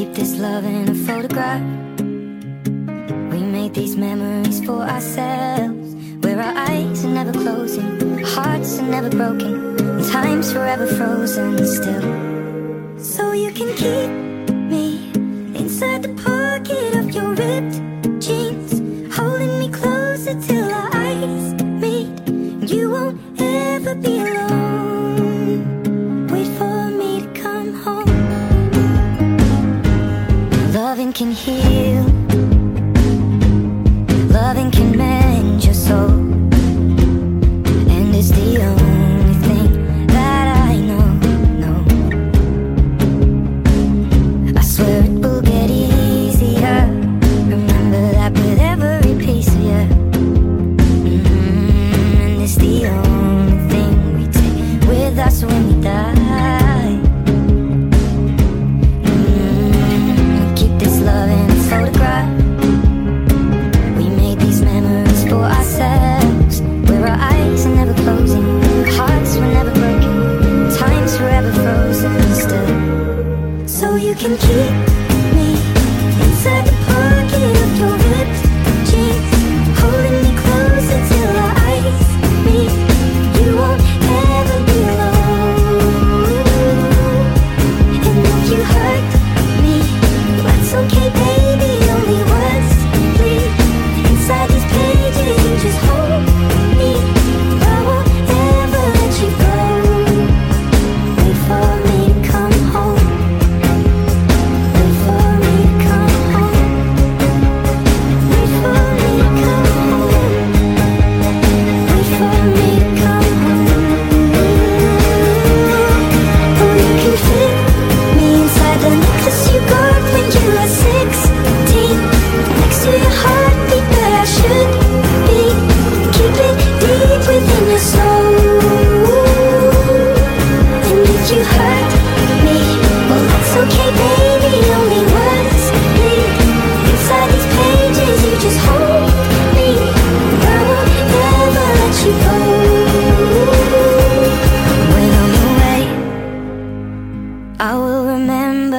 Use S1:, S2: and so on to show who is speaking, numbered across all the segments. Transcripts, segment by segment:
S1: Keep this love in a photograph. We made these memories for ourselves. Where our eyes are never closing Hearts are never broken Time's forever frozen still. So you can keep me Inside the pocket of your ripped jeans Holding me closer till our eyes meet. You won't ever be can keep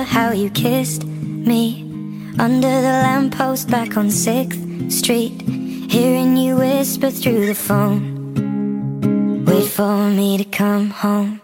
S1: how you kissed me. Under the lamppost back on 6th Street. Hearing you whisper through the phone. Wait for me to come home